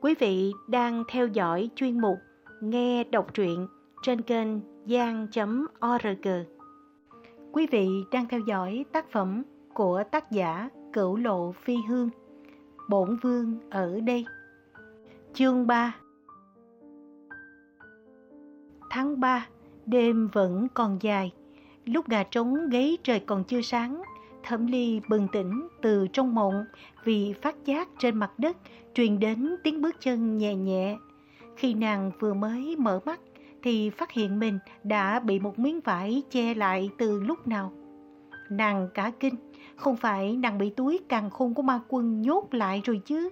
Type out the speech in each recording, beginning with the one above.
Quý vị đang theo dõi chuyên mục Nghe đọc truyện trên kênh gian.org. Quý vị đang theo dõi tác phẩm của tác giả Cửu Lộ Phi Hương, Bổn Vương ở đây. Chương 3 Tháng 3, đêm vẫn còn dài. Lúc gà trống gáy trời còn chưa sáng, Thẩm Ly bừng tỉnh từ trong mộng vì phát giác trên mặt đất truyền đến tiếng bước chân nhẹ nhẹ. Khi nàng vừa mới mở mắt thì phát hiện mình đã bị một miếng vải che lại từ lúc nào. Nàng cả kinh, không phải nàng bị túi càng khôn của ma quân nhốt lại rồi chứ.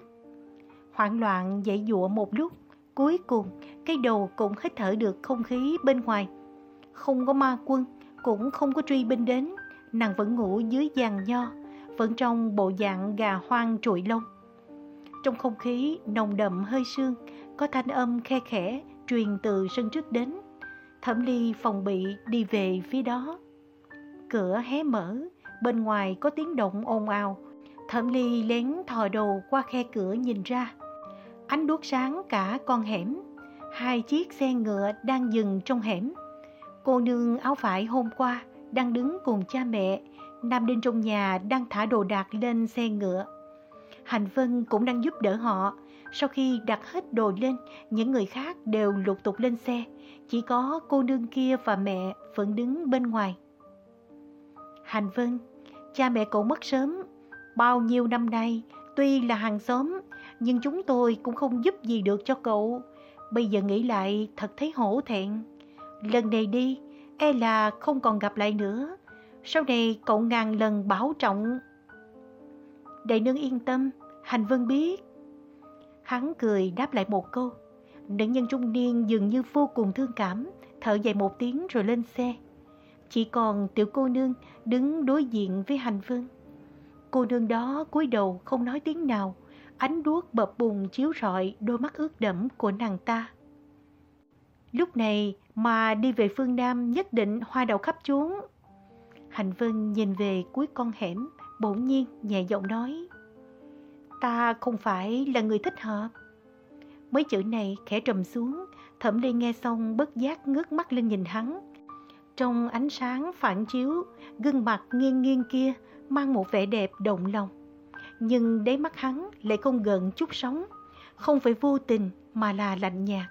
Hoảng loạn dậy dụa một lúc, cuối cùng cái đầu cũng hít thở được không khí bên ngoài. Không có ma quân, cũng không có truy binh đến, nàng vẫn ngủ dưới giàn nho, vẫn trong bộ dạng gà hoang trụi lông. Trong không khí nồng đậm hơi sương, có thanh âm khe khẽ truyền từ sân trước đến. Thẩm Ly phòng bị đi về phía đó. Cửa hé mở, bên ngoài có tiếng động ồn ào. Thẩm Ly lén thò đầu qua khe cửa nhìn ra. Ánh đuốc sáng cả con hẻm. Hai chiếc xe ngựa đang dừng trong hẻm. Cô nương áo vải hôm qua đang đứng cùng cha mẹ. Nam đinh trong nhà đang thả đồ đạc lên xe ngựa. Hành Vân cũng đang giúp đỡ họ. Sau khi đặt hết đồ lên, những người khác đều lục tục lên xe. Chỉ có cô nương kia và mẹ vẫn đứng bên ngoài. Hành Vân, cha mẹ cậu mất sớm. Bao nhiêu năm nay, tuy là hàng xóm, nhưng chúng tôi cũng không giúp gì được cho cậu. Bây giờ nghĩ lại thật thấy hổ thẹn. Lần này đi, e là không còn gặp lại nữa. Sau này cậu ngàn lần bảo trọng. Đại nương yên tâm, Hành Vân biết. Hắn cười đáp lại một câu. Nữ nhân trung niên dường như vô cùng thương cảm, thở dài một tiếng rồi lên xe. Chỉ còn tiểu cô nương đứng đối diện với Hành Vân. Cô nương đó cúi đầu không nói tiếng nào, ánh đuốc bập bùng chiếu rọi đôi mắt ướt đẫm của nàng ta. Lúc này mà đi về phương Nam nhất định hoa đậu khắp chốn. Hành Vân nhìn về cuối con hẻm, bỗng nhiên nhẹ giọng nói. Ta không phải là người thích hợp. Mấy chữ này khẽ trầm xuống, thẩm ly nghe xong bất giác ngước mắt lên nhìn hắn. Trong ánh sáng phản chiếu, gương mặt nghiêng nghiêng kia mang một vẻ đẹp động lòng. Nhưng đáy mắt hắn lại không gần chút sóng, không phải vô tình mà là lạnh nhạt.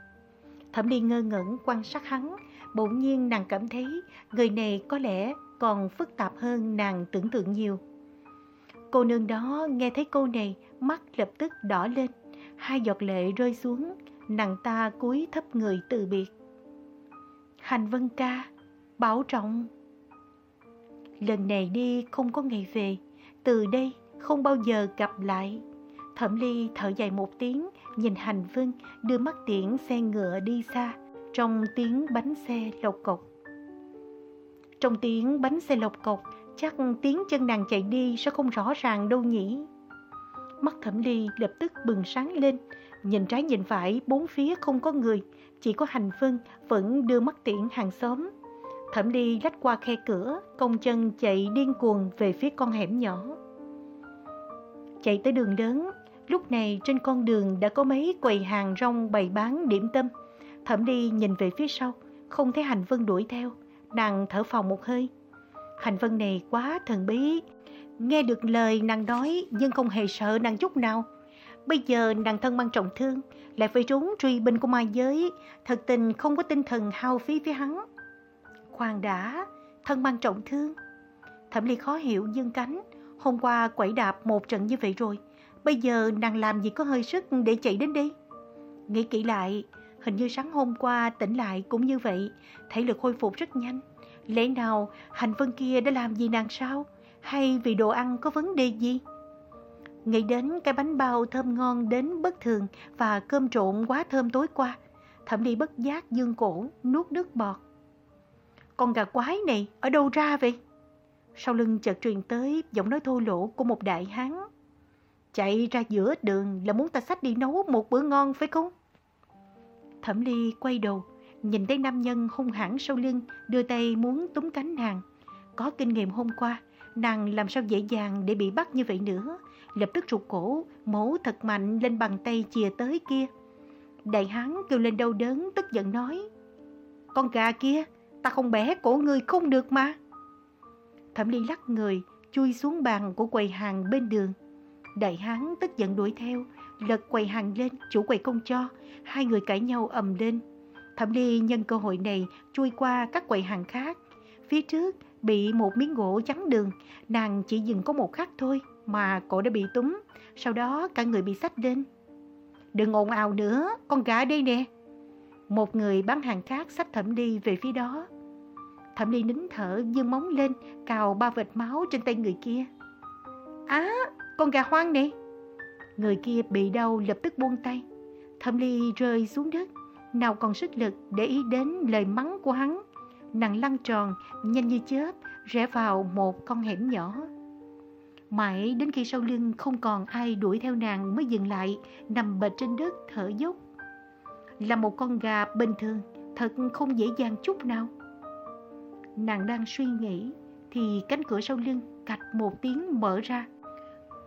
Thẩm Ly ngơ ngẩn quan sát hắn, bỗng nhiên nàng cảm thấy người này có lẽ còn phức tạp hơn nàng tưởng tượng nhiều. Cô nương đó nghe thấy câu này, mắt lập tức đỏ lên, hai giọt lệ rơi xuống, nàng ta cúi thấp người từ biệt. Hành Vân ca, bảo trọng. Lần này đi không có ngày về, từ đây không bao giờ gặp lại. Thẩm Ly thở dài một tiếng, nhìn Hành Vân đưa mắt tiễn xe ngựa đi xa, trong tiếng bánh xe lộc cộc. Trong tiếng bánh xe lộc cộc, chắc tiếng chân nàng chạy đi sẽ không rõ ràng đâu nhỉ. Mắt Thẩm Ly lập tức bừng sáng lên, nhìn trái nhìn phải bốn phía không có người, chỉ có Hành Vân vẫn đưa mắt tiễn hàng xóm. Thẩm Ly lách qua khe cửa, công chân chạy điên cuồng về phía con hẻm nhỏ. Chạy tới đường lớn, Lúc này trên con đường đã có mấy quầy hàng rong bày bán điểm tâm. Thẩm đi nhìn về phía sau, không thấy Hành Vân đuổi theo. Nàng thở phào một hơi. Hành Vân này quá thần bí. Nghe được lời nàng nói nhưng không hề sợ nàng chút nào. Bây giờ nàng thân mang trọng thương, lại phải trốn truy binh của ma giới. Thật tình không có tinh thần hao phí với hắn. Khoan đã, thân mang trọng thương. Thẩm Ly khó hiểu dương cánh. Hôm qua quẩy đạp một trận như vậy rồi. Bây giờ nàng làm gì có hơi sức để chạy đến đây? Nghĩ kỹ lại, hình như sáng hôm qua tỉnh lại cũng như vậy, thể lực khôi phục rất nhanh. Lẽ nào hành vân kia đã làm gì nàng sao? Hay vì đồ ăn có vấn đề gì? Nghĩ đến cái bánh bao thơm ngon đến bất thường và cơm trộn quá thơm tối qua, thẩm đi bất giác dương cổ, nuốt nước bọt. Con gà quái này ở đâu ra vậy? Sau lưng chợt truyền tới giọng nói thô lỗ của một đại hán. Chạy ra giữa đường là muốn ta sách đi nấu một bữa ngon phải không? Thẩm Ly quay đầu, nhìn thấy nam nhân hung hãn sau lưng, đưa tay muốn túm cánh nàng. Có kinh nghiệm hôm qua, nàng làm sao dễ dàng để bị bắt như vậy nữa, lập tức rụt cổ, mổ thật mạnh lên bàn tay chìa tới kia. Đại hán kêu lên đau đớn, tức giận nói. Con gà kia, ta không bẻ cổ người không được mà. Thẩm Ly lắc người, chui xuống bàn của quầy hàng bên đường. Đại hán tức giận đuổi theo, lật quầy hàng lên, chủ quầy không cho, hai người cãi nhau ầm lên. Thẩm Ly nhân cơ hội này chui qua các quầy hàng khác. Phía trước bị một miếng gỗ chắn đường, nàng chỉ dừng có một khắc thôi mà cổ đã bị túm, sau đó cả người bị sách lên. Đừng ồn ào nữa, con gà đây nè. Một người bán hàng khác sách Thẩm Ly về phía đó. Thẩm Ly nín thở dương móng lên, cào ba vệt máu trên tay người kia. Á, con gà hoang nè. Người kia bị đau lập tức buông tay. Thẩm Ly rơi xuống đất, nào còn sức lực để ý đến lời mắng của hắn. Nàng lăn tròn, nhanh như chớp, rẽ vào một con hẻm nhỏ. Mãi đến khi sau lưng không còn ai đuổi theo nàng mới dừng lại, nằm bệt trên đất thở dốc. Là một con gà bình thường, thật không dễ dàng chút nào. Nàng đang suy nghĩ, thì cánh cửa sau lưng cạch một tiếng mở ra.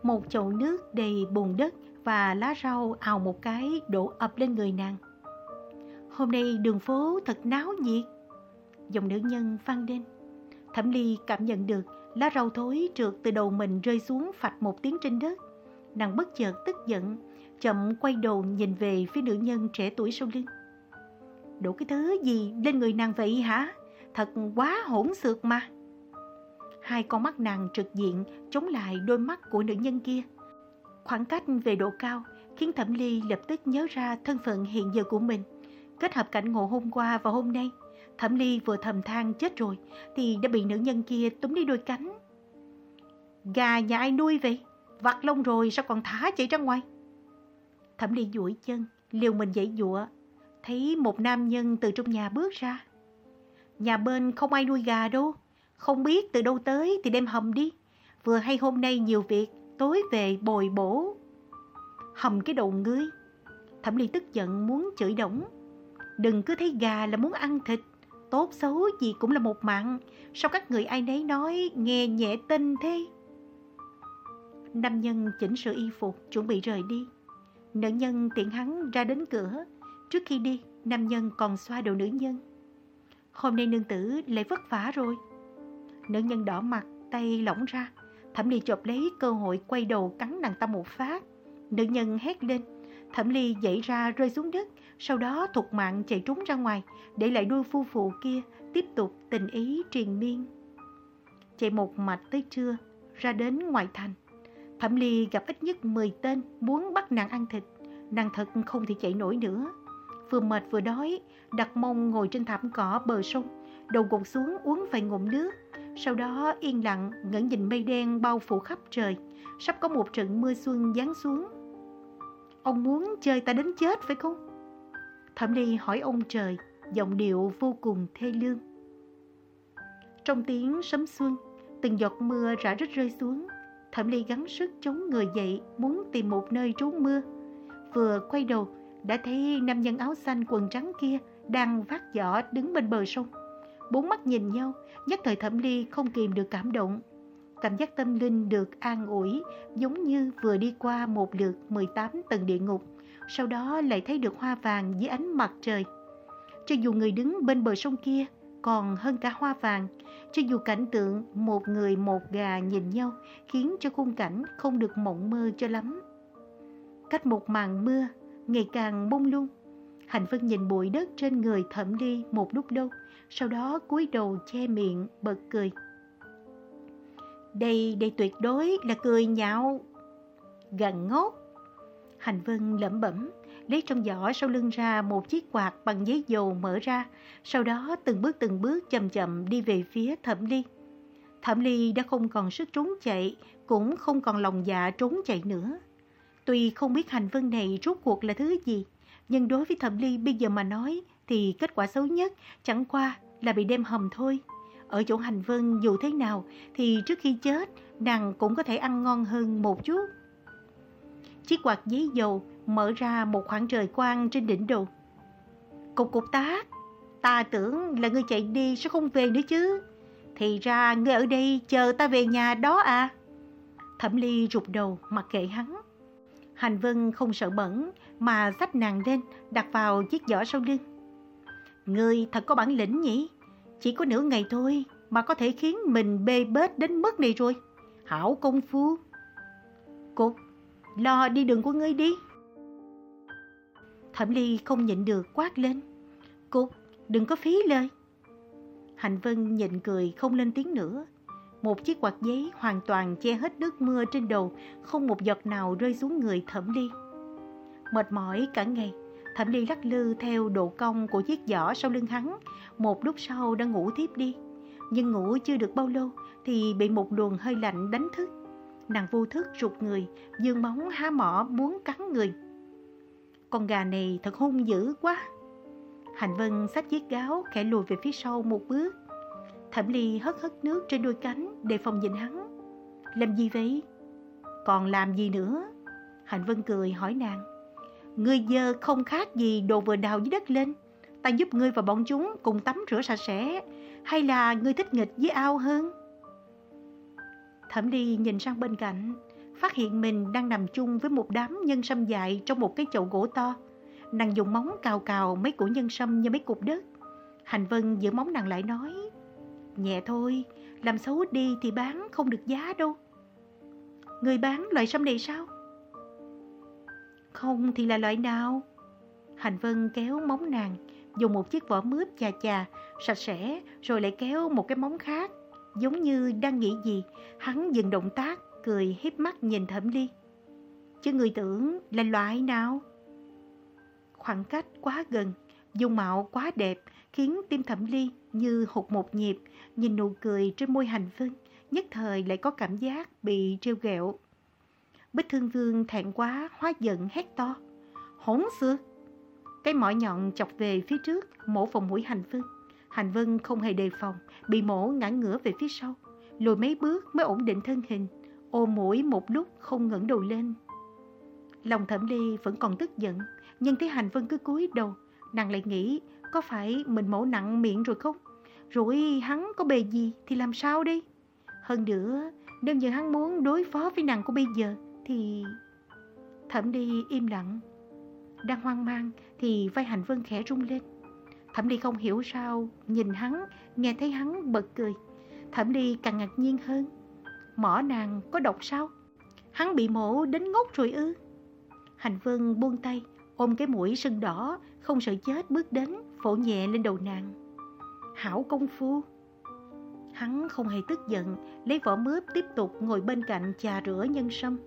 Một chậu nước đầy bùn đất và lá rau ào một cái đổ ập lên người nàng. Hôm nay đường phố thật náo nhiệt. Dòng nữ nhân vang lên. Thẩm Ly cảm nhận được lá rau thối trượt từ đầu mình rơi xuống phạch một tiếng trên đất. Nàng bất chợt tức giận, chậm quay đầu nhìn về phía nữ nhân trẻ tuổi sau lưng. Đổ cái thứ gì lên người nàng vậy hả? Thật quá hỗn xược mà. Hai con mắt nàng trực diện chống lại đôi mắt của nữ nhân kia. Khoảng cách về độ cao khiến Thẩm Ly lập tức nhớ ra thân phận hiện giờ của mình. Kết hợp cảnh ngộ hôm qua và hôm nay, Thẩm Ly vừa thầm than chết rồi thì đã bị nữ nhân kia túm đi đôi cánh. Gà nhà ai nuôi vậy? Vặt lông rồi sao còn thả chạy ra ngoài? Thẩm Ly duỗi chân, liều mình dậy dụa, thấy một nam nhân từ trong nhà bước ra. Nhà bên không ai nuôi gà đâu, không biết từ đâu tới thì đem hầm đi. Vừa hay hôm nay nhiều việc, tối về bồi bổ. Hầm cái đầu ngươi. Thẩm Ly tức giận muốn chửi đổng. Đừng cứ thấy gà là muốn ăn thịt, tốt xấu gì cũng là một mạng. Sao các người ai nấy nói nghe nhẹ tinh thế? Nam nhân chỉnh sửa y phục, chuẩn bị rời đi. Nữ nhân tiện hắn ra đến cửa. Trước khi đi, nam nhân còn xoa đầu nữ nhân. Hôm nay nương tử lại vất vả rồi. Nữ nhân đỏ mặt, tay lỏng ra. Thẩm Ly chộp lấy cơ hội quay đầu cắn nàng ta một phát. Nữ nhân hét lên. Thẩm Ly dậy ra rơi xuống đất, sau đó thục mạng chạy trốn ra ngoài, để lại đôi phu phụ kia tiếp tục tình ý triền miên. Chạy một mạch tới trưa, ra đến ngoài thành. Thẩm Ly gặp ít nhất 10 tên muốn bắt nàng ăn thịt. Nàng thật không thể chạy nổi nữa. Vừa mệt vừa đói, đặt mông ngồi trên thảm cỏ bờ sông, đầu gục xuống uống vài ngụm nước. Sau đó yên lặng ngẩng nhìn mây đen bao phủ khắp trời, sắp có một trận mưa xuân giáng xuống. Ông muốn chơi ta đến chết phải không? Thẩm Ly hỏi ông trời, giọng điệu vô cùng thê lương. Trong tiếng sấm xuân, từng giọt mưa rã rít rơi xuống. Thẩm Ly gắng sức chống người dậy, muốn tìm một nơi trú mưa. Vừa quay đầu, đã thấy nam nhân áo xanh quần trắng kia đang vác giỏ đứng bên bờ sông. Bốn mắt nhìn nhau, nhất thời Thẩm Ly không kìm được cảm động. Cảm giác tâm linh được an ủi giống như vừa đi qua một lượt 18 tầng địa ngục, sau đó lại thấy được hoa vàng dưới ánh mặt trời. Cho dù người đứng bên bờ sông kia còn hơn cả hoa vàng, cho dù cảnh tượng một người một gà nhìn nhau khiến cho khung cảnh không được mộng mơ cho lắm. Cách một màn mưa, ngày càng bung lung. Hạnh Vân nhìn bụi đất trên người thẩm đi một lúc lâu, sau đó cúi đầu che miệng bật cười. Đây, đây tuyệt đối là cười nhạo. Gần ngốc. Hành Vân lẩm bẩm, lấy trong giỏ sau lưng ra một chiếc quạt bằng giấy dầu mở ra, sau đó từng bước từng bước chậm chậm đi về phía Thẩm Ly. Thẩm Ly đã không còn sức trốn chạy, cũng không còn lòng dạ trốn chạy nữa. Tuy không biết hành vân này rốt cuộc là thứ gì, nhưng đối với Thẩm Ly bây giờ mà nói thì kết quả xấu nhất chẳng qua là bị đem hầm thôi. Ở chỗ hành vân dù thế nào thì trước khi chết nàng cũng có thể ăn ngon hơn một chút. Chiếc quạt giấy dầu mở ra một khoảng trời quang trên đỉnh đầu. Cục cục tác, ta tưởng là ngươi chạy đi sẽ không về nữa chứ. Thì ra ngươi ở đây chờ ta về nhà đó à. Thẩm Ly rụt đầu mặc kệ hắn. Hành Vân không sợ bẩn mà xách nàng lên đặt vào chiếc giỏ sau lưng. Người thật có bản lĩnh nhỉ? Chỉ có nửa ngày thôi mà có thể khiến mình bê bết đến mức này rồi. Hảo công phu. Cục, lo đi đường của ngươi đi. Thẩm Ly không nhịn được quát lên. Cục, đừng có phí lời. Hành Vân nhịn cười không lên tiếng nữa. Một chiếc quạt giấy hoàn toàn che hết nước mưa trên đầu, không một giọt nào rơi xuống người Thẩm Ly. Mệt mỏi cả ngày, Thẩm Ly lắc lư theo độ cong của chiếc giỏ sau lưng hắn, một lúc sau đã ngủ thiếp đi. Nhưng ngủ chưa được bao lâu thì bị một luồng hơi lạnh đánh thức. Nàng vô thức rụt người, dương móng há mỏ muốn cắn người. Con gà này thật hung dữ quá. Hạnh Vân xách chiếc gáo khẽ lùi về phía sau một bước. Thẩm Ly hất hất nước trên đôi cánh để phòng nhìn hắn. Làm gì vậy? Còn làm gì nữa? Hạnh Vân cười hỏi nàng. Ngươi dơ không khác gì đồ vừa đào dưới đất lên. Ta giúp ngươi và bọn chúng cùng tắm rửa sạch sẽ. Hay là ngươi thích nghịch với ao hơn? Thẩm Ly nhìn sang bên cạnh, phát hiện mình đang nằm chung với một đám nhân sâm dại trong một cái chậu gỗ to. Nàng dùng móng cào cào mấy củ nhân sâm như mấy cục đất. Hành Vân giữ móng nàng lại nói, nhẹ thôi, làm xấu đi thì bán không được giá đâu. Người bán loại sâm này sao? Không thì là loại nào? Hành Vân kéo móng nàng, dùng một chiếc vỏ mướp chà chà, sạch sẽ, rồi lại kéo một cái móng khác. Giống như đang nghĩ gì, hắn dừng động tác, cười hiếp mắt nhìn Thẩm Ly. Chứ người tưởng là loại nào? Khoảng cách quá gần, dung mạo quá đẹp, khiến tim Thẩm Ly như hụt một nhịp, nhìn nụ cười trên môi hành vân, nhất thời lại có cảm giác bị trêu ghẹo. Bích Thương Vương thẹn quá, hóa giận hét to. Hỗn xược! Cái mỏ nhọn chọc về phía trước, mổ phòng mũi hành vân. Hành vân không hề đề phòng, bị mổ ngã ngửa về phía sau. Lùi mấy bước mới ổn định thân hình, ôm mũi một lúc không ngẩng đầu lên. Lòng thẩm ly vẫn còn tức giận, nhưng thấy hành vân cứ cúi đầu, nàng lại nghĩ có phải mình mổ nặng miệng rồi không? Rồi hắn có bề gì thì làm sao đi? Hơn nữa, nếu như hắn muốn đối phó với nàng của bây giờ thì... Thẩm đi im lặng. Đang hoang mang thì vai hành vân khẽ rung lên. Thẩm đi không hiểu sao, nhìn hắn, nghe thấy hắn bật cười. Thẩm đi càng ngạc nhiên hơn. Mỏ nàng có độc sao? Hắn bị mổ đến ngốc rồi ư? Hành vân buông tay, ôm cái mũi sưng đỏ, không sợ chết bước đến, phổ nhẹ lên đầu nàng. Hảo công phu! Hắn không hề tức giận, lấy vỏ mướp tiếp tục ngồi bên cạnh trà rửa nhân sâm.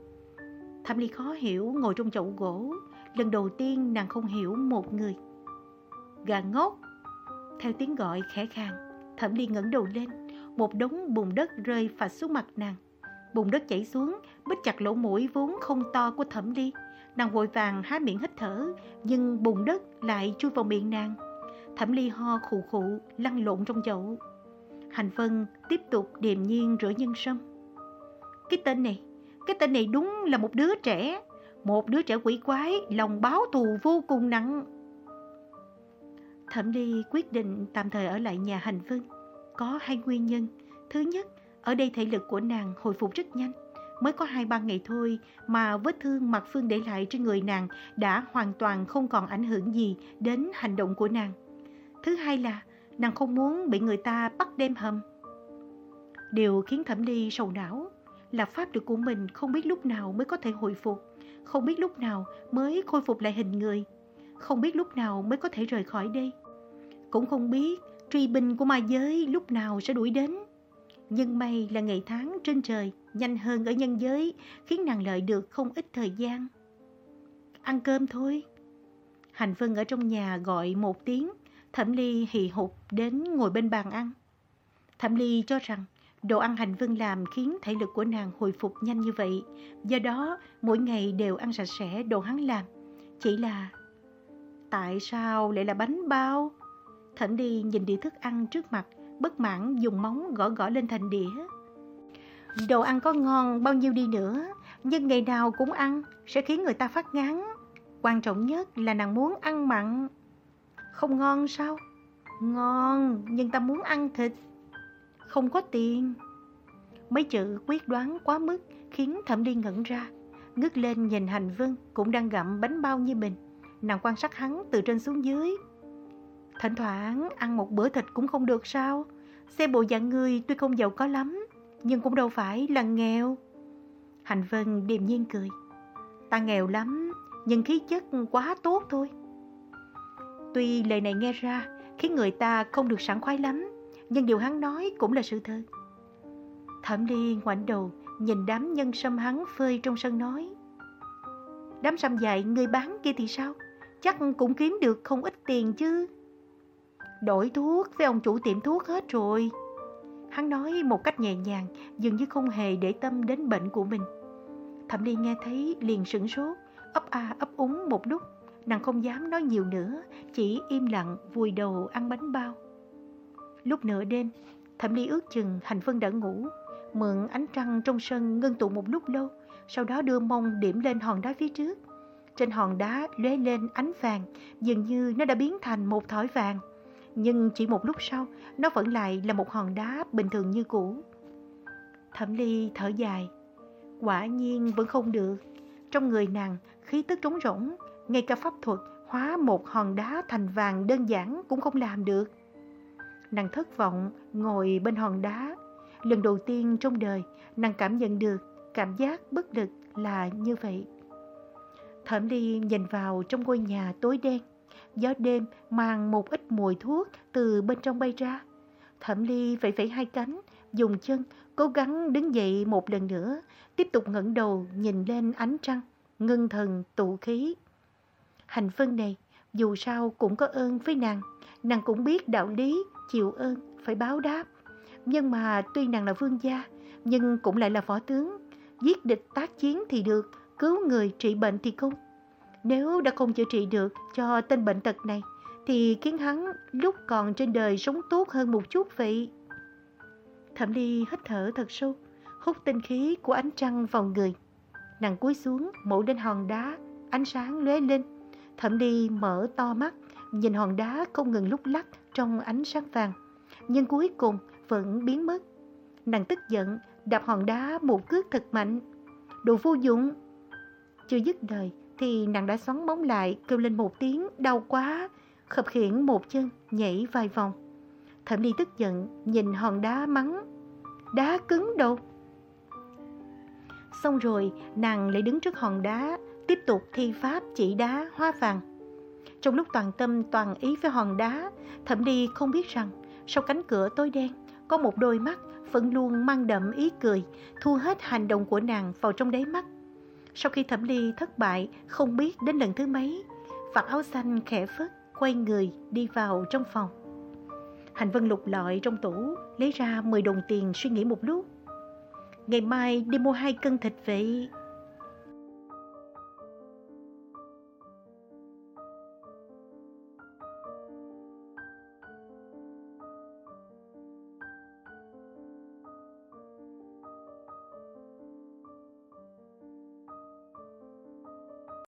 Thẩm Ly khó hiểu ngồi trong chậu gỗ, lần đầu tiên nàng không hiểu một người. Gà ngốc! Theo tiếng gọi khẽ khàng, Thẩm Ly ngẩng đầu lên, một đống bùn đất rơi phạch xuống mặt nàng. Bùn đất chảy xuống, bít chặt lỗ mũi vốn không to của Thẩm Ly. Nàng vội vàng há miệng hít thở, nhưng bùn đất lại chui vào miệng nàng. Thẩm Ly ho khụ khụ, lăn lộn trong chậu. Hành Vân tiếp tục điềm nhiên rửa nhân sâm. Cái tên này, cái tên này đúng là một đứa trẻ. Một đứa trẻ quỷ quái, lòng báo thù vô cùng nặng. Thẩm Ly quyết định tạm thời ở lại nhà Hành Vân. Có hai nguyên nhân. Thứ nhất, ở đây thể lực của nàng hồi phục rất nhanh. Mới có hai ba ngày thôi mà vết thương Mạc Phương để lại trên người nàng đã hoàn toàn không còn ảnh hưởng gì đến hành động của nàng. Thứ hai là nàng không muốn bị người ta bắt đem hầm. Điều khiến Thẩm Ly sầu não là pháp lực của mình không biết lúc nào mới có thể hồi phục, không biết lúc nào mới khôi phục lại hình người, không biết lúc nào mới có thể rời khỏi đây. Cũng không biết truy binh của ma giới lúc nào sẽ đuổi đến. Nhưng may là ngày tháng trên trời nhanh hơn ở nhân giới, khiến nàng lợi được không ít thời gian. Ăn cơm thôi. Hành Vân ở trong nhà gọi một tiếng, Thẩm Ly hì hục đến ngồi bên bàn ăn. Thẩm Ly cho rằng đồ ăn Hành Vân làm khiến thể lực của nàng hồi phục nhanh như vậy, do đó mỗi ngày đều ăn sạch sẽ đồ hắn làm. Chỉ là tại sao lại là bánh bao? Thẩm Ly nhìn đĩa thức ăn trước mặt, bất mãn dùng móng gõ gõ lên thành đĩa. Đồ ăn có ngon bao nhiêu đi nữa, nhưng ngày nào cũng ăn sẽ khiến người ta phát ngán. Quan trọng nhất là nàng muốn ăn mặn. Không ngon sao? Ngon, nhưng ta muốn ăn thịt. Không có tiền. Mấy chữ quyết đoán quá mức khiến Thẩm Ly ngẩn ra. Ngước lên nhìn Hành Vân cũng đang gặm bánh bao như mình. Nàng quan sát hắn từ trên xuống dưới. Thỉnh thoảng ăn một bữa thịt cũng không được sao? Xem bộ dạng người tuy không giàu có lắm, nhưng cũng đâu phải là nghèo. Hành Vân điềm nhiên cười. Ta nghèo lắm, nhưng khí chất quá tốt thôi. Tuy lời này nghe ra khiến người ta không được sảng khoái lắm, nhưng điều hắn nói cũng là sự thật. Thẩm Ly ngoảnh đầu, nhìn đám nhân sâm hắn phơi trong sân nói. Đám sâm dại người bán kia thì sao? Chắc cũng kiếm được không ít tiền chứ. Đổi thuốc với ông chủ tiệm thuốc hết rồi. Hắn nói một cách nhẹ nhàng, dường như không hề để tâm đến bệnh của mình. Thẩm Ly nghe thấy liền sửng sốt, ấp a ấp úng một lúc. Nàng không dám nói nhiều nữa, chỉ im lặng vùi đầu ăn bánh bao. Lúc nửa đêm, Thẩm Ly ước chừng Hành Vân đã ngủ, mượn ánh trăng trong sân ngưng tụ một lúc lâu, sau đó đưa mông điểm lên hòn đá phía trước. Trên hòn đá lóe lên ánh vàng, dường như nó đã biến thành một thỏi vàng. Nhưng chỉ một lúc sau, nó vẫn lại là một hòn đá bình thường như cũ. Thẩm Ly thở dài, quả nhiên vẫn không được. Trong người nàng, khí tức trống rỗng, ngay cả pháp thuật hóa một hòn đá thành vàng đơn giản cũng không làm được. Nàng thất vọng ngồi bên hòn đá. Lần đầu tiên trong đời, nàng cảm nhận được cảm giác bất lực là như vậy. Thẩm Ly nhìn vào trong ngôi nhà tối đen. Gió đêm mang một ít mùi thuốc từ bên trong bay ra. Thẩm Ly vẫy vẫy hai cánh, dùng chân, cố gắng đứng dậy một lần nữa, tiếp tục ngẩng đầu nhìn lên ánh trăng, ngưng thần tụ khí. Hành phân này, dù sao cũng có ơn với nàng, nàng cũng biết đạo lý, chịu ơn, phải báo đáp. Nhưng mà tuy nàng là vương gia, nhưng cũng lại là võ tướng. Giết địch tác chiến thì được, cứu người trị bệnh thì không. Nếu đã không chữa trị được cho tên bệnh tật này, thì khiến hắn lúc còn trên đời sống tốt hơn một chút vậy. Thẩm Ly hít thở thật sâu, hút tinh khí của ánh trăng vào người. Nàng cúi xuống, mổ lên hòn đá, ánh sáng lóe lên. Thẩm Ly mở to mắt, nhìn hòn đá không ngừng lúc lắc trong ánh sáng vàng, nhưng cuối cùng vẫn biến mất. Nàng tức giận, đạp hòn đá một cước thật mạnh. Đồ vô dụng! Chưa dứt đời thì nàng đã xoắn bóng lại kêu lên một tiếng đau quá, khập khiển một chân nhảy vài vòng. Thẩm Ly tức giận nhìn hòn đá mắng. Đá cứng đâu? Xong rồi nàng lại đứng trước hòn đá tiếp tục thi pháp chỉ đá hoa vàng. Trong lúc toàn tâm toàn ý với hòn đá, Thẩm Ly không biết rằng sau cánh cửa tối đen có một đôi mắt vẫn luôn mang đậm ý cười, thu hết hành động của nàng vào trong đáy mắt. Sau khi Thẩm Ly thất bại, không biết đến lần thứ mấy, vạt áo xanh khẽ phất, quay người đi vào trong phòng. Hành Vân lục lọi trong tủ, lấy ra 10 đồng tiền suy nghĩ một lúc. Ngày mai đi mua hai cân thịt vậy.